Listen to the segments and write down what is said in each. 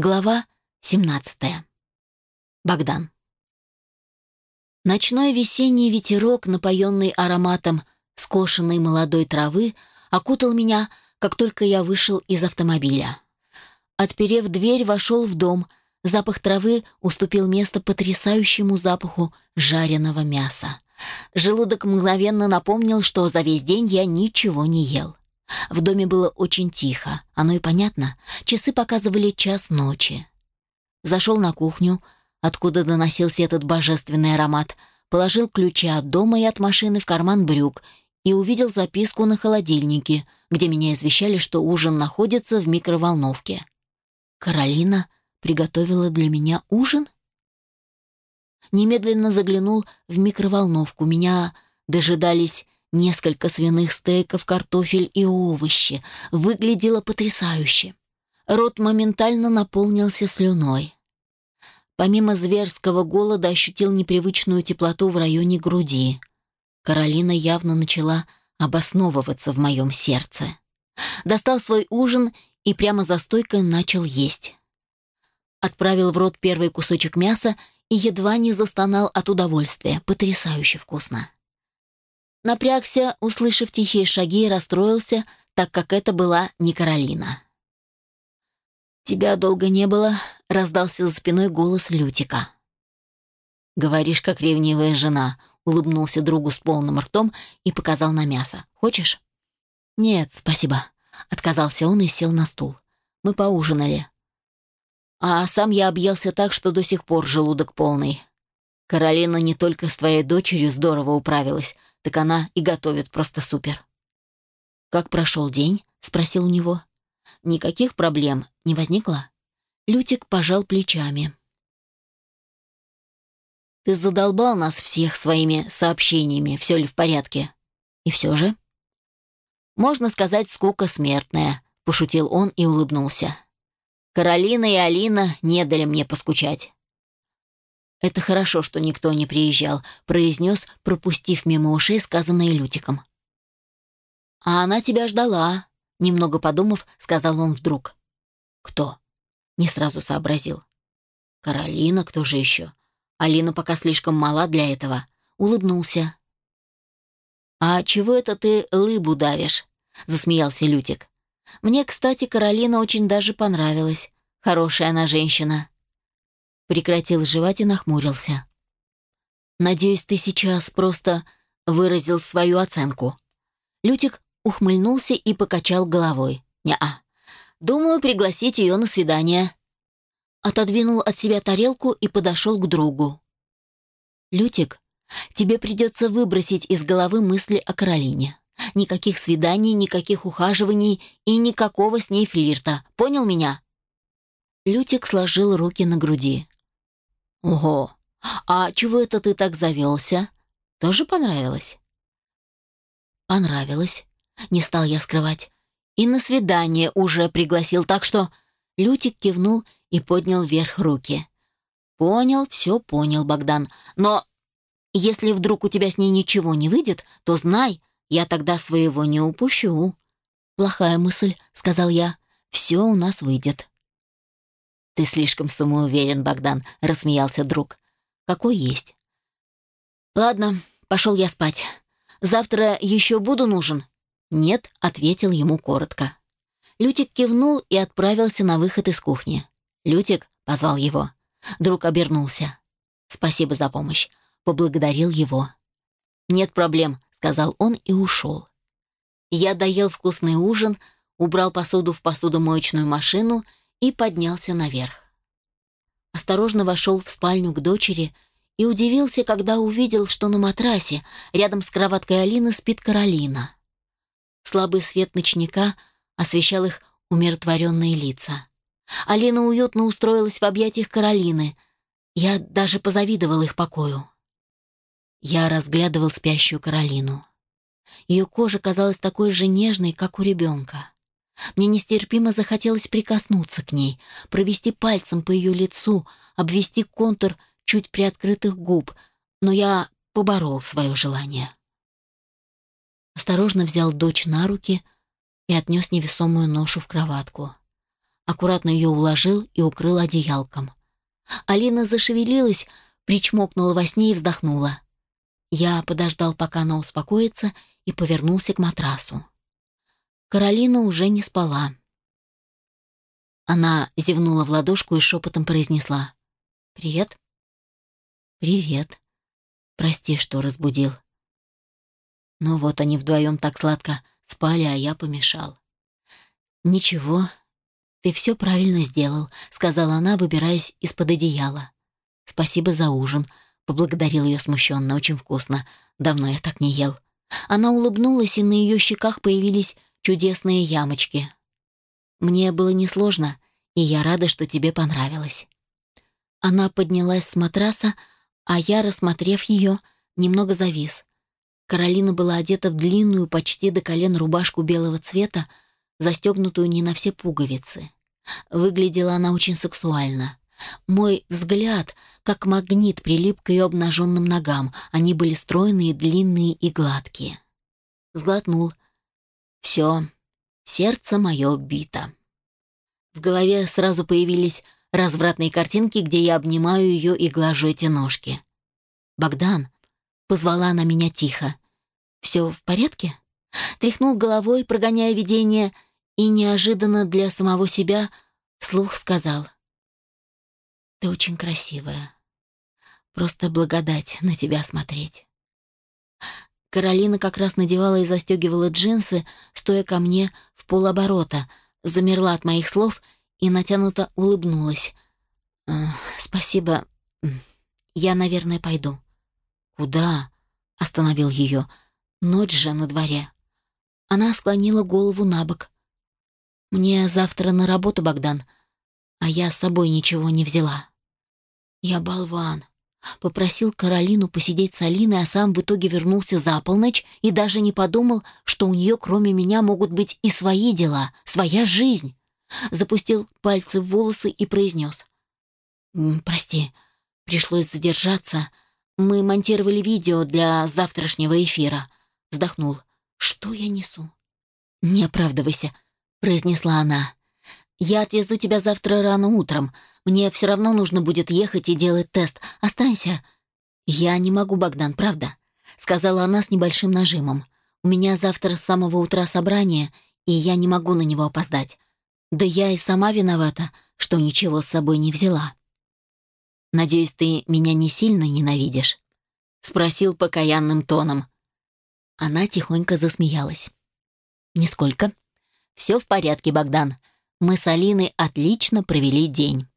Глава 17. Богдан. Ночной весенний ветерок, напоенный ароматом скошенной молодой травы, окутал меня, как только я вышел из автомобиля. Отперев дверь, вошел в дом. Запах травы уступил место потрясающему запаху жареного мяса. Желудок мгновенно напомнил, что за весь день я ничего не ел. В доме было очень тихо, оно и понятно. Часы показывали час ночи. Зашел на кухню, откуда доносился этот божественный аромат, положил ключи от дома и от машины в карман брюк и увидел записку на холодильнике, где меня извещали, что ужин находится в микроволновке. Каролина приготовила для меня ужин? Немедленно заглянул в микроволновку. Меня дожидались Несколько свиных стейков, картофель и овощи. Выглядело потрясающе. Рот моментально наполнился слюной. Помимо зверского голода ощутил непривычную теплоту в районе груди. Каролина явно начала обосновываться в моем сердце. Достал свой ужин и прямо за стойкой начал есть. Отправил в рот первый кусочек мяса и едва не застонал от удовольствия. Потрясающе вкусно. Напрягся, услышав тихие шаги, и расстроился, так как это была не Каролина. «Тебя долго не было», — раздался за спиной голос Лютика. «Говоришь, как ревнивая жена», — улыбнулся другу с полным ртом и показал на мясо. «Хочешь?» «Нет, спасибо», — отказался он и сел на стул. «Мы поужинали». А сам я объелся так, что до сих пор желудок полный. Каролина не только с твоей дочерью здорово управилась, так она и готовит просто супер. «Как прошел день?» — спросил у него. «Никаких проблем не возникло?» Лютик пожал плечами. «Ты задолбал нас всех своими сообщениями, все ли в порядке? И все же?» «Можно сказать, скука смертная», — пошутил он и улыбнулся. «Каролина и Алина не дали мне поскучать. «Это хорошо, что никто не приезжал», — произнес, пропустив мимо ушей сказанное Лютиком. «А она тебя ждала», — немного подумав, сказал он вдруг. «Кто?» — не сразу сообразил. «Каролина, кто же еще? Алина пока слишком мала для этого», — улыбнулся. «А чего это ты лыбу давишь?» — засмеялся Лютик. «Мне, кстати, Каролина очень даже понравилась. Хорошая она женщина» прекратил жевать и нахмурился. «Надеюсь, ты сейчас просто выразил свою оценку». Лютик ухмыльнулся и покачал головой. «Не-а. Думаю, пригласить ее на свидание». Отодвинул от себя тарелку и подошел к другу. «Лютик, тебе придется выбросить из головы мысли о Каролине. Никаких свиданий, никаких ухаживаний и никакого с ней флирта. Понял меня?» Лютик сложил руки на груди. «Ого! А чего это ты так завелся? Тоже понравилось?» «Понравилось», — не стал я скрывать. «И на свидание уже пригласил, так что...» Лютик кивнул и поднял вверх руки. «Понял, все понял, Богдан. Но если вдруг у тебя с ней ничего не выйдет, то знай, я тогда своего не упущу». «Плохая мысль», — сказал я. «Все у нас выйдет». «Ты слишком самоуверен, Богдан», — рассмеялся друг. «Какой есть». «Ладно, пошел я спать. Завтра еще буду нужен?» «Нет», — ответил ему коротко. Лютик кивнул и отправился на выход из кухни. «Лютик», — позвал его. Друг обернулся. «Спасибо за помощь», — поблагодарил его. «Нет проблем», — сказал он и ушел. Я доел вкусный ужин, убрал посуду в посудомоечную машину — и поднялся наверх. Осторожно вошел в спальню к дочери и удивился, когда увидел, что на матрасе рядом с кроваткой Алины спит Каролина. Слабый свет ночника освещал их умиротворенные лица. Алина уютно устроилась в объятиях Каролины. Я даже позавидовал их покою. Я разглядывал спящую Каролину. Ее кожа казалась такой же нежной, как у ребенка. Мне нестерпимо захотелось прикоснуться к ней, провести пальцем по ее лицу, обвести контур чуть приоткрытых губ, но я поборол свое желание. Осторожно взял дочь на руки и отнес невесомую ношу в кроватку. аккуратно ее уложил и укрыл одеялком. Алина зашевелилась, причмокнула во сне и вздохнула. Я подождал, пока она успокоится, и повернулся к матрасу. Каролина уже не спала. Она зевнула в ладошку и шепотом произнесла. «Привет». «Привет. Прости, что разбудил». Ну вот они вдвоем так сладко спали, а я помешал. «Ничего, ты все правильно сделал», — сказала она, выбираясь из-под одеяла. «Спасибо за ужин», — поблагодарил ее смущенно, очень вкусно. Давно я так не ел. Она улыбнулась, и на ее щеках появились чудесные ямочки. Мне было несложно, и я рада, что тебе понравилось. Она поднялась с матраса, а я, рассмотрев ее, немного завис. Каролина была одета в длинную, почти до колен рубашку белого цвета, застегнутую не на все пуговицы. Выглядела она очень сексуально. Мой взгляд, как магнит, прилип к ее обнаженным ногам. Они были стройные, длинные и гладкие. Сглотнул. Все, сердце мое бито. В голове сразу появились развратные картинки, где я обнимаю ее и глажу эти ножки. «Богдан», — позвала она меня тихо, — «все в порядке?» Тряхнул головой, прогоняя видение, и неожиданно для самого себя вслух сказал. «Ты очень красивая. Просто благодать на тебя смотреть». Каролина как раз надевала и застегивала джинсы, стоя ко мне в полоборота, замерла от моих слов и натянуто улыбнулась. «Э, «Спасибо. Я, наверное, пойду». «Куда?» — остановил ее. «Ночь же на дворе». Она склонила голову на бок. «Мне завтра на работу, Богдан, а я с собой ничего не взяла». «Я болван. Попросил Каролину посидеть с Алиной, а сам в итоге вернулся за полночь и даже не подумал, что у нее кроме меня могут быть и свои дела, своя жизнь. Запустил пальцы в волосы и произнес. «Прости, пришлось задержаться. Мы монтировали видео для завтрашнего эфира». Вздохнул. «Что я несу?» «Не оправдывайся», — произнесла она. «Я отвезу тебя завтра рано утром. Мне все равно нужно будет ехать и делать тест. Останься». «Я не могу, Богдан, правда?» — сказала она с небольшим нажимом. «У меня завтра с самого утра собрание, и я не могу на него опоздать. Да я и сама виновата, что ничего с собой не взяла». «Надеюсь, ты меня не сильно ненавидишь?» — спросил покаянным тоном. Она тихонько засмеялась. «Нисколько. Все в порядке, Богдан. Мы с Алиной отлично провели день»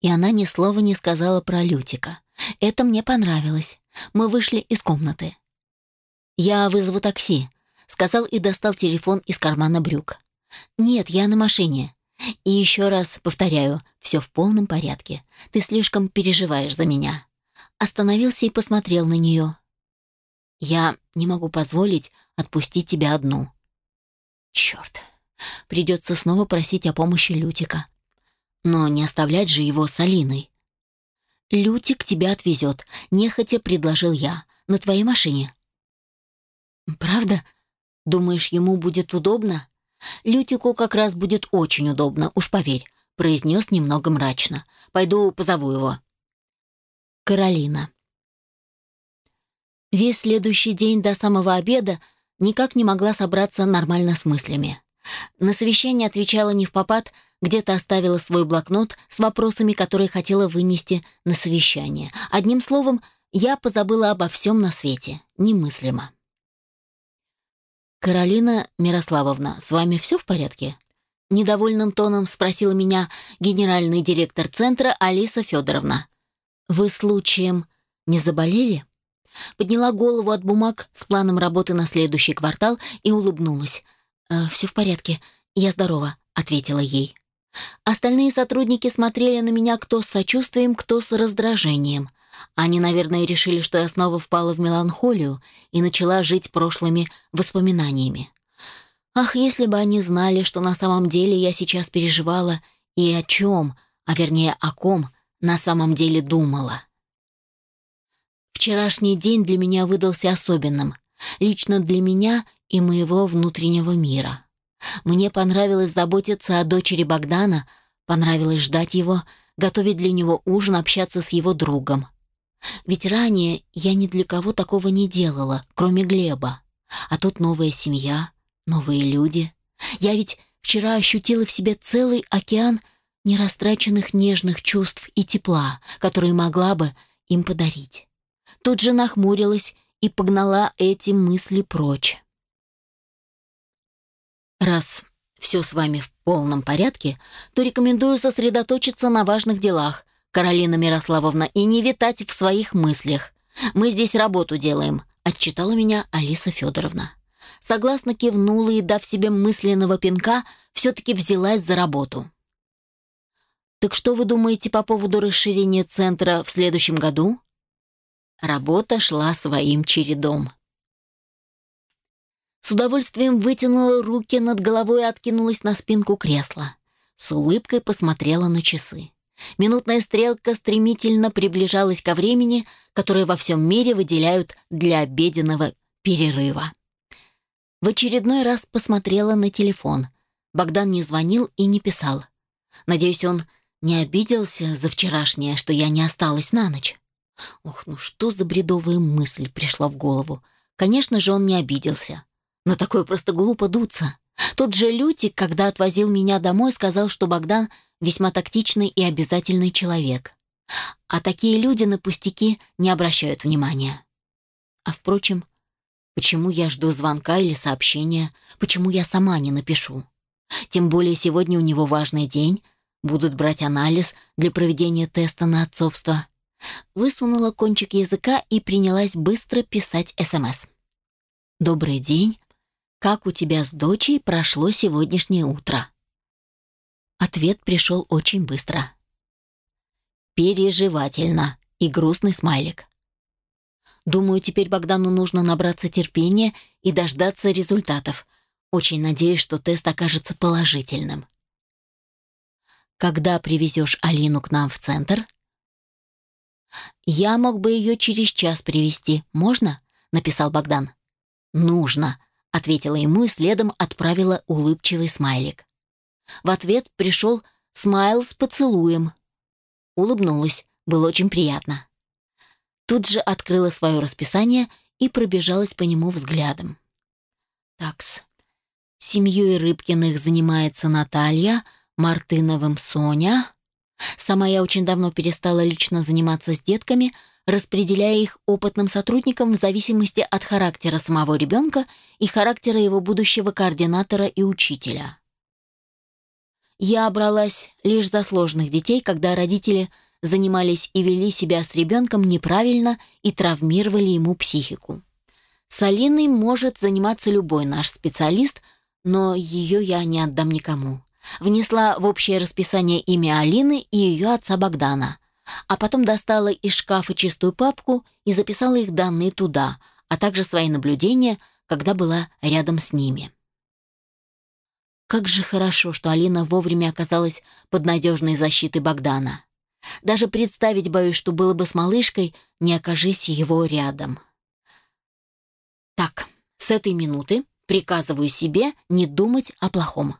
и она ни слова не сказала про Лютика. Это мне понравилось. Мы вышли из комнаты. «Я вызову такси», — сказал и достал телефон из кармана брюк. «Нет, я на машине. И еще раз повторяю, все в полном порядке. Ты слишком переживаешь за меня». Остановился и посмотрел на нее. «Я не могу позволить отпустить тебя одну». «Черт, придется снова просить о помощи Лютика. Но не оставлять же его с Алиной. «Лютик тебя отвезет», — нехотя предложил я. «На твоей машине». «Правда? Думаешь, ему будет удобно?» «Лютику как раз будет очень удобно, уж поверь», — произнес немного мрачно. «Пойду позову его». Каролина. Весь следующий день до самого обеда никак не могла собраться нормально с мыслями. На совещание отвечала не в попад, где-то оставила свой блокнот с вопросами, которые хотела вынести на совещание. Одним словом, я позабыла обо всем на свете. Немыслимо. «Каролина Мирославовна, с вами все в порядке?» Недовольным тоном спросила меня генеральный директор центра Алиса Федоровна. «Вы случаем не заболели?» Подняла голову от бумаг с планом работы на следующий квартал и улыбнулась. «Э, «Все в порядке, я здорова», — ответила ей. Остальные сотрудники смотрели на меня кто с сочувствием, кто с раздражением. Они, наверное, решили, что я снова впала в меланхолию и начала жить прошлыми воспоминаниями. Ах, если бы они знали, что на самом деле я сейчас переживала и о чем, а вернее о ком, на самом деле думала. Вчерашний день для меня выдался особенным, лично для меня и моего внутреннего мира. Мне понравилось заботиться о дочери Богдана, понравилось ждать его, готовить для него ужин, общаться с его другом. Ведь ранее я ни для кого такого не делала, кроме Глеба. А тут новая семья, новые люди. Я ведь вчера ощутила в себе целый океан нерастраченных нежных чувств и тепла, которые могла бы им подарить. Тут же нахмурилась и погнала эти мысли прочь. Раз все с вами в полном порядке, то рекомендую сосредоточиться на важных делах, Каролина Мирославовна, и не витать в своих мыслях. Мы здесь работу делаем, отчитала меня Алиса Федоровна. Согласно кивнула и, дав себе мысленного пинка, все-таки взялась за работу. «Так что вы думаете по поводу расширения центра в следующем году?» Работа шла своим чередом. С удовольствием вытянула руки над головой и откинулась на спинку кресла. С улыбкой посмотрела на часы. Минутная стрелка стремительно приближалась ко времени, которое во всем мире выделяют для обеденного перерыва. В очередной раз посмотрела на телефон. Богдан не звонил и не писал. Надеюсь, он не обиделся за вчерашнее, что я не осталась на ночь. Ох, ну что за бредовая мысль пришла в голову. Конечно же, он не обиделся. Но такое просто глупо дуться. Тот же Лютик, когда отвозил меня домой, сказал, что Богдан весьма тактичный и обязательный человек. А такие люди на пустяки не обращают внимания. А впрочем, почему я жду звонка или сообщения, почему я сама не напишу? Тем более сегодня у него важный день, будут брать анализ для проведения теста на отцовство. Высунула кончик языка и принялась быстро писать СМС. «Добрый день. Как у тебя с дочей прошло сегодняшнее утро?» Ответ пришел очень быстро. Переживательно и грустный смайлик. Думаю, теперь Богдану нужно набраться терпения и дождаться результатов. Очень надеюсь, что тест окажется положительным. Когда привезешь Алину к нам в центр? Я мог бы ее через час привести. Можно? Написал Богдан. Нужно, ответила ему и следом отправила улыбчивый смайлик. В ответ пришел смайл с поцелуем. Улыбнулась, было очень приятно. Тут же открыла свое расписание и пробежалась по нему взглядом. Такс. Семьей Рыбкиных занимается Наталья, Мартыновым Соня. Сама я очень давно перестала лично заниматься с детками — распределяя их опытным сотрудникам в зависимости от характера самого ребенка и характера его будущего координатора и учителя. Я бралась лишь за сложных детей, когда родители занимались и вели себя с ребенком неправильно и травмировали ему психику. С Алиной может заниматься любой наш специалист, но ее я не отдам никому. Внесла в общее расписание имя Алины и ее отца Богдана а потом достала из шкафа чистую папку и записала их данные туда, а также свои наблюдения, когда была рядом с ними. Как же хорошо, что Алина вовремя оказалась под надежной защитой Богдана. Даже представить боюсь, что было бы с малышкой, не окажись его рядом. Так, с этой минуты приказываю себе не думать о плохом.